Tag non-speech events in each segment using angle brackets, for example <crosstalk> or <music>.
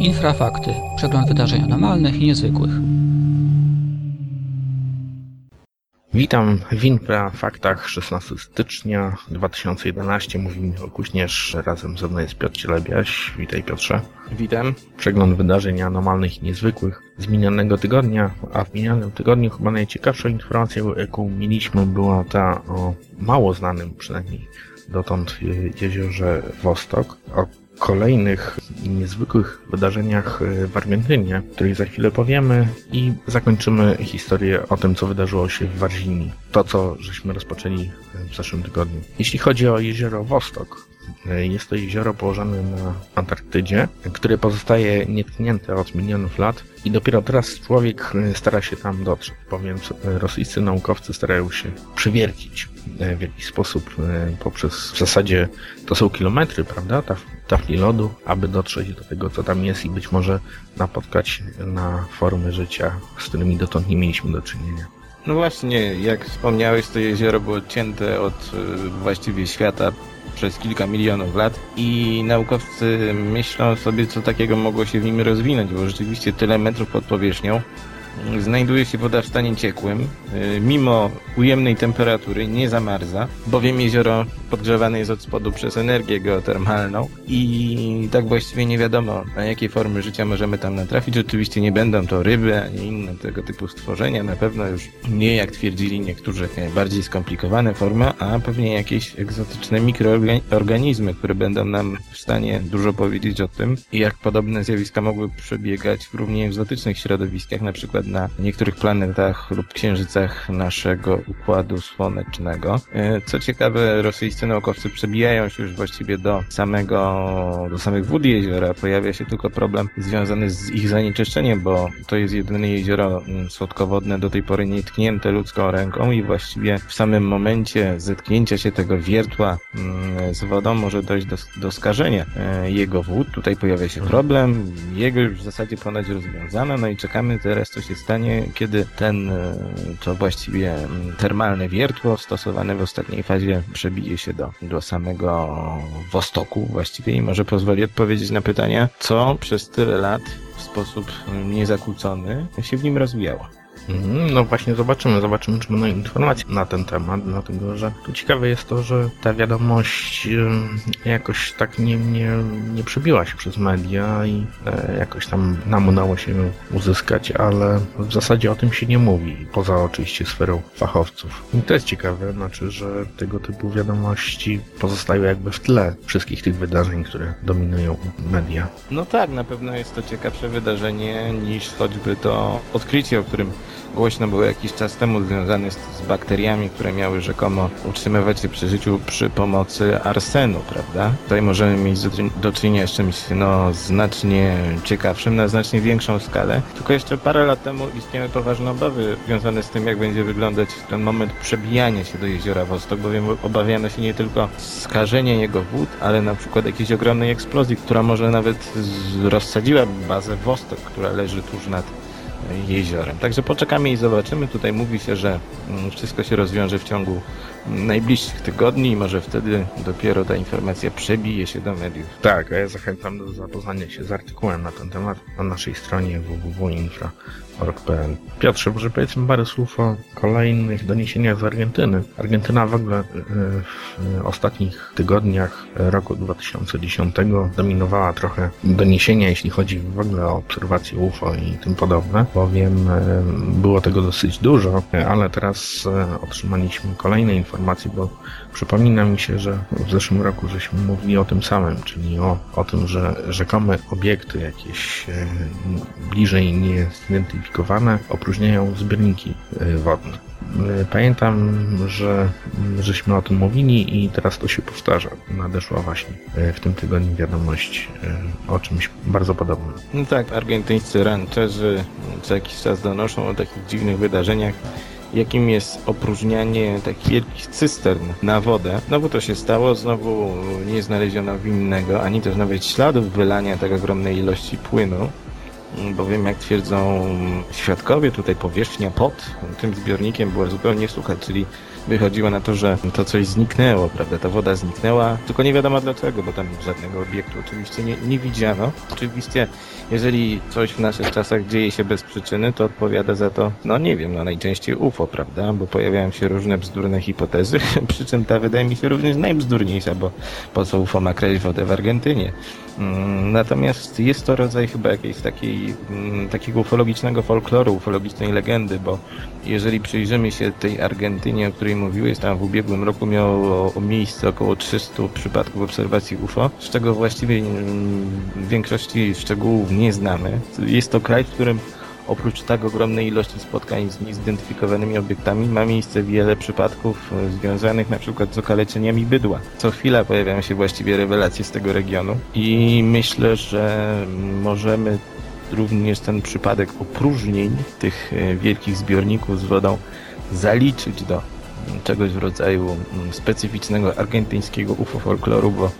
Infrafakty. Przegląd wydarzeń anormalnych i niezwykłych. Witam w Infrafaktach 16 stycznia 2011. Mówi Michał Kuśnierz, razem ze mną jest Piotr Cielebiaś. Witaj Piotrze. Witam. Przegląd wydarzeń anormalnych i niezwykłych z minionego tygodnia, a w minionym tygodniu chyba najciekawszą informacją, jaką mieliśmy, była ta o mało znanym przynajmniej dotąd jeziorze Wostok, o kolejnych niezwykłych wydarzeniach w Argentynie, o których za chwilę powiemy i zakończymy historię o tym, co wydarzyło się w Warzini. To, co żeśmy rozpoczęli w zeszłym tygodniu. Jeśli chodzi o jezioro Wostok, jest to jezioro położone na Antarktydzie, które pozostaje nietknięte od milionów lat i dopiero teraz człowiek stara się tam dotrzeć, bowiem rosyjscy naukowcy starają się przywiercić w jakiś sposób poprzez w zasadzie to są kilometry, prawda, taf, tafli lodu, aby dotrzeć do tego, co tam jest i być może napotkać na formy życia, z którymi dotąd nie mieliśmy do czynienia. No właśnie, jak wspomniałeś, to jezioro było odcięte od właściwie świata przez kilka milionów lat i naukowcy myślą sobie, co takiego mogło się w nim rozwinąć, bo rzeczywiście tyle metrów pod powierzchnią znajduje się woda w stanie ciekłym, mimo ujemnej temperatury nie zamarza, bowiem jezioro podgrzewane jest od spodu przez energię geotermalną i tak właściwie nie wiadomo, na jakie formy życia możemy tam natrafić. Oczywiście nie będą to ryby, ani inne tego typu stworzenia, na pewno już nie, jak twierdzili niektórzy, bardziej skomplikowane formy, a pewnie jakieś egzotyczne mikroorganizmy, które będą nam w stanie dużo powiedzieć o tym, jak podobne zjawiska mogły przebiegać w równie egzotycznych środowiskach, na przykład na niektórych planetach lub księżycach naszego układu słonecznego. Co ciekawe, rosyjscy naukowcy przebijają się już właściwie do samego, do samych wód jeziora. Pojawia się tylko problem związany z ich zanieczyszczeniem, bo to jest jedyne jezioro słodkowodne do tej pory nietknięte ludzką ręką i właściwie w samym momencie zetknięcia się tego wiertła z wodą może dojść do, do skażenia jego wód. Tutaj pojawia się problem. Jego już w zasadzie ponoć rozwiązano, no i czekamy teraz, co się stanie, kiedy ten, to właściwie termalne wiertło stosowane w ostatniej fazie przebije się do, do samego Wostoku właściwie i może pozwoli odpowiedzieć na pytania, co przez tyle lat w sposób niezakłócony się w nim rozwijało. No właśnie zobaczymy, zobaczymy czy będą informacje na ten temat, dlatego że tu ciekawe jest to, że ta wiadomość jakoś tak nie, nie, nie przebiła się przez media i jakoś tam nam udało się ją uzyskać, ale w zasadzie o tym się nie mówi, poza oczywiście sferą fachowców. I to jest ciekawe, znaczy, że tego typu wiadomości pozostają jakby w tle wszystkich tych wydarzeń, które dominują media. No tak, na pewno jest to ciekawsze wydarzenie niż choćby to odkrycie, o którym głośno było jakiś czas temu związane z, z, bakteriami, które miały rzekomo utrzymywać się przy życiu przy pomocy arsenu, prawda? Tutaj możemy mieć do, do czynienia z czymś no, znacznie ciekawszym, na znacznie większą skalę. Tylko jeszcze parę lat temu istniały poważne obawy związane z tym, jak będzie wyglądać ten moment przebijania się do jeziora Wostok, bowiem obawiano się nie tylko skażenia jego wód, ale na przykład jakiejś ogromnej eksplozji, która może nawet rozsadziła bazę Wostok, która leży tuż nad jeziorem. Także poczekamy i zobaczymy. Tutaj mówi się, że wszystko się rozwiąże w ciągu najbliższych tygodni i może wtedy dopiero ta informacja przebije się do mediów. Tak, a ja zachęcam do zapoznania się z artykułem na ten temat na naszej stronie www.infra.org.pl Piotrze, może powiedzmy parę słów o kolejnych doniesieniach z Argentyny. Argentyna w ogóle w ostatnich tygodniach roku 2010 dominowała trochę doniesienia, jeśli chodzi w ogóle o obserwacje UFO i tym podobne, bowiem było tego dosyć dużo, ale teraz otrzymaliśmy kolejne informacje, bo przypomina mi się, że w zeszłym roku żeśmy mówili o tym samym, czyli o, o tym, że rzekome obiekty jakieś bliżej niezidentyfikowane opróżniają zbiorniki wodne. Pamiętam, że żeśmy o tym mówili i teraz to się powtarza. Nadeszła właśnie w tym tygodniu wiadomość o czymś bardzo podobnym. No tak, argentyńscy rancherzy co jakiś czas donoszą o takich dziwnych wydarzeniach jakim jest opróżnianie takich wielkich cystern na wodę. Znowu to się stało, znowu nie znaleziono winnego, ani też nawet śladów wylania tak ogromnej ilości płynu. Bowiem jak twierdzą świadkowie, tutaj powierzchnia pod tym zbiornikiem była zupełnie sucha, czyli wychodziło na to, że to coś zniknęło, prawda? Ta woda zniknęła, tylko nie wiadomo dlaczego, bo tam żadnego obiektu oczywiście nie, nie widziano. Oczywiście, jeżeli coś w naszych czasach dzieje się bez przyczyny, to odpowiada za to, no nie wiem, no najczęściej UFO, prawda? Bo pojawiają się różne bzdurne hipotezy, <laughs> przy czym ta wydaje mi się również najbzdurniejsza, bo po co UFO ma kraść wodę w Argentynie? Mm, Natomiast jest to rodzaj chyba jakiejś takiej, mm, takiego ufologicznego folkloru, ufologicznej legendy, bo jeżeli przyjrzymy się tej Argentynie, o której mówiłeś, tam w ubiegłym roku miało miejsce około 300 przypadków obserwacji UFO, z czego właściwie mm, w większości szczegółów nie znamy. Jest to kraj, w którym oprócz tak ogromnej ilości spotkań z niezidentyfikowanymi obiektami ma miejsce wiele przypadków e, związanych na przykład z okaleczeniami bydła. Co chwila pojawiają się właściwie rewelacje z tego regionu i myślę, że możemy również ten przypadek opróżnień tych e, wielkich zbiorników z wodą zaliczyć do czegoś w rodzaju mm, specyficznego argentyńskiego UFO folkloru, bo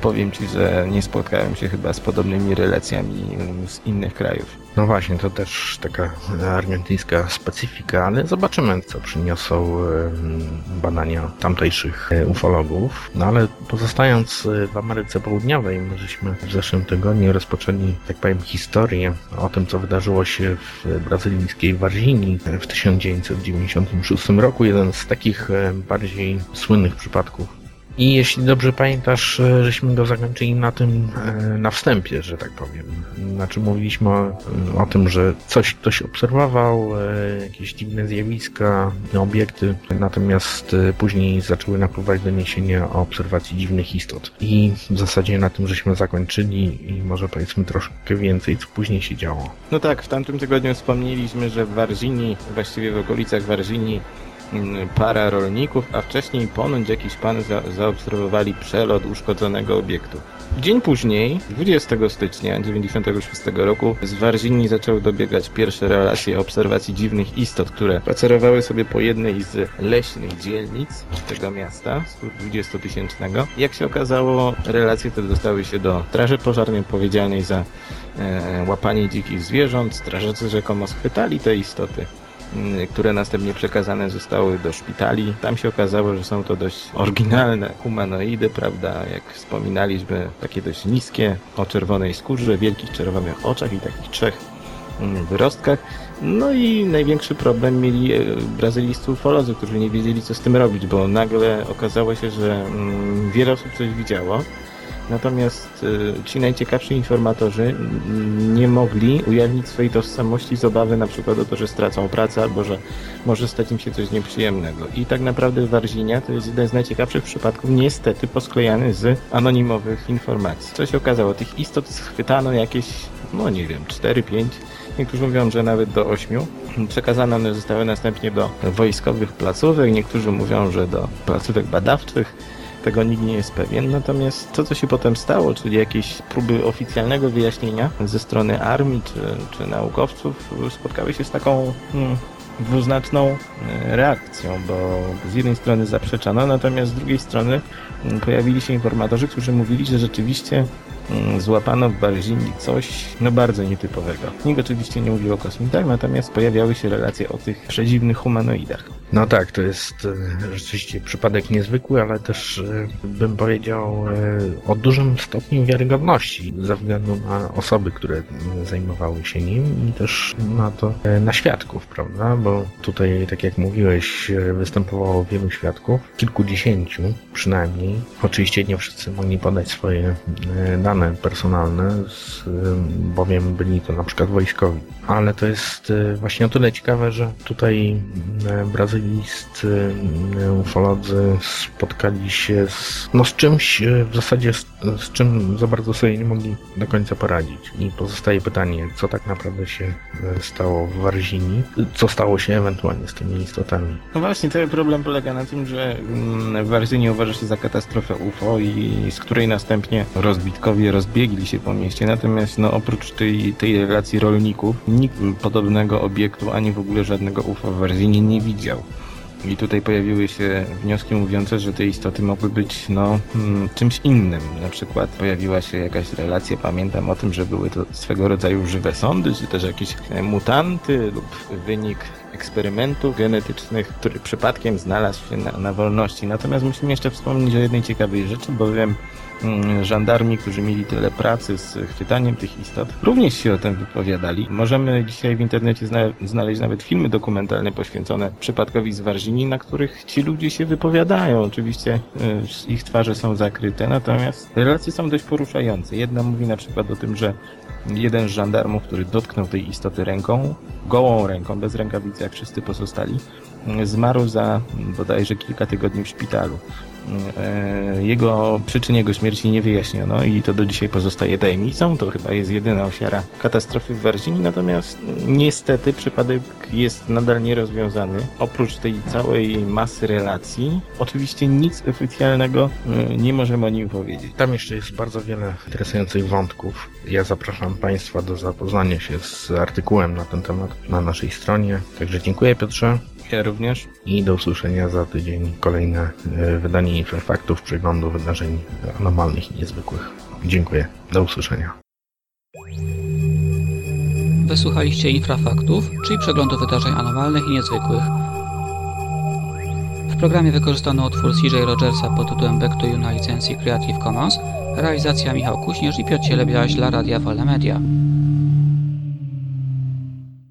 powiem Ci, że nie spotkałem się chyba z podobnymi relacjami z innych krajów. No właśnie, to też taka argentyńska specyfika, ale zobaczymy, co przyniosą em, badania tamtejszych e, ufologów. No ale pozostając e, w Ameryce Południowej, my żeśmy w zeszłym tygodniu rozpoczęli, tak powiem, historię o tym, co wydarzyło się w brazylijskiej Warzinii w 1996 roku. Jeden z takich e, bardziej słynnych przypadków i jeśli dobrze pamiętasz, e, żeśmy go zakończyli na tym, e, na wstępie, że tak powiem. Znaczy mówiliśmy o, o tym, że coś ktoś obserwował, e, jakieś dziwne zjawiska, obiekty, natomiast później zaczęły napływać doniesienia o obserwacji dziwnych istot. I w zasadzie na tym żeśmy zakończyli i może powiedzmy troszkę więcej, co później się działo. No tak, w tamtym tygodniu wspomnieliśmy, że w Warzinii, właściwie w okolicach Warzinii, mm, para rolników, a wcześniej ponoć jakiś pan za, zaobserwowali przelot uszkodzonego obiektu. Dzień później, 20 stycznia 1996 roku, z Warzinii zaczęły dobiegać pierwsze relacje obserwacji dziwnych istot, które spacerowały sobie po jednej z leśnych dzielnic tego miasta, 120-tysięcznego. Jak się okazało, relacje te dostały się do Straży Pożarnej odpowiedzialnej za e, łapanie dzikich zwierząt. Strażacy rzekomo schwytali te istoty które następnie przekazane zostały do szpitali. Tam się okazało, że są to dość oryginalne humanoidy, prawda? Jak wspominaliśmy, takie dość niskie, o czerwonej skórze, wielkich czerwonych oczach i takich trzech mm, wyrostkach. No i największy problem mieli e, brazylijscy ufolodzy, którzy nie wiedzieli, co z tym robić, bo nagle okazało się, że mm, wiele osób coś widziało. Natomiast y, ci najciekawsi informatorzy nie mogli ujawnić swojej tożsamości z obawy na przykład o to, że stracą pracę albo że może stać im się coś nieprzyjemnego. I tak naprawdę Warzinia to jest jeden z najciekawszych przypadków niestety posklejany z anonimowych informacji. Co się okazało? Tych istot schwytano jakieś, no nie wiem, 4-5 Niektórzy mówią, że nawet do 8. Przekazane one zostały następnie do wojskowych placówek, niektórzy mówią, że do placówek badawczych. Tego nikt nie jest pewien. Natomiast to, co się potem stało, czyli jakieś próby oficjalnego wyjaśnienia ze strony armii czy, czy naukowców, spotkały się z taką hmm, dwuznaczną e, reakcją, bo z jednej strony zaprzeczano, natomiast z drugiej strony mm, pojawili się informatorzy, którzy mówili, że rzeczywiście mm, złapano w Barzinii coś no bardzo nietypowego. Nikt oczywiście nie mówił o kosmitach, natomiast pojawiały się relacje o tych przedziwnych humanoidach. No tak, to jest e, rzeczywiście przypadek niezwykły, ale też e, bym powiedział e, o dużym stopniu wiarygodności ze względu na osoby, które zajmowały się nim i też na to, na świadków, prawda? Bo tutaj, tak jak mówiłeś, występowało wielu świadków, kilkudziesięciu przynajmniej. Oczywiście nie wszyscy mogli podać swoje dane personalne, bowiem byli to na przykład wojskowi. Ale to jest właśnie o tyle ciekawe, że tutaj e, brazylijscy e, ufolodzy spotkali się z, no z czymś e, w zasadzie z, z czym za bardzo sobie nie mogli do końca poradzić. I pozostaje pytanie, co tak naprawdę się e, stało w Warzinii, co stało się ewentualnie z tymi istotami. No właśnie, cały problem polega na tym, że mm, w Warzynie uważa się za katastrofę UFO i z której następnie rozbitkowie rozbiegli się po mieście. Natomiast no, oprócz tej, tej relacji rolników, nikt podobnego obiektu, ani w ogóle żadnego UFO w Warzynie nie widział. I tutaj pojawiły się wnioski mówiące, że te istoty mogły być no, mm, czymś innym. Na przykład pojawiła się jakaś relacja, pamiętam o tym, że były to swego rodzaju żywe sądy, czy też jakieś e, mutanty lub wynik eksperymentów genetycznych, który przypadkiem znalazł się na, na wolności. Natomiast musimy jeszcze wspomnieć o jednej ciekawej rzeczy, bowiem mm, żandarmi, którzy mieli tyle pracy z chwytaniem tych istot, również się o tym wypowiadali. Możemy dzisiaj w internecie zna znaleźć nawet filmy dokumentalne poświęcone przypadkowi z Warzini, na których ci ludzie się wypowiadają. Oczywiście y, ich twarze są zakryte, natomiast relacje są dość poruszające. Jedna mówi na przykład o tym, że jeden z żandarmów, który dotknął tej istoty ręką, gołą ręką, bez rękawicy jak wszyscy pozostali, zmarł za bodajże kilka tygodni w szpitalu. E, Jego przyczyn jego śmierci nie wyjaśniono i to do dzisiaj pozostaje tajemnicą. To chyba jest jedyna ofiara katastrofy w Warzini, natomiast niestety przypadek jest nadal nierozwiązany. Oprócz tej całej masy relacji, oczywiście nic oficjalnego e, nie możemy o nim powiedzieć. Tam jeszcze jest bardzo wiele interesujących wątków. Ja zapraszam Państwa do zapoznania się z artykułem na ten temat na naszej stronie. Także dziękuję Piotrze Ja również. i do usłyszenia za tydzień. Kolejne e, wydanie Infrafaktów, przeglądu wydarzeń anomalnych i niezwykłych. Dziękuję. Do usłyszenia. Wysłuchaliście Infrafaktów, czyli przeglądu wydarzeń anomalnych i niezwykłych. W programie wykorzystano utwór CJ Rogersa pod tytułem Back to You na licencji Creative Commons, realizacja Michał Kuśnierz i Piotr Cielebiaś dla Radia Wolne Media.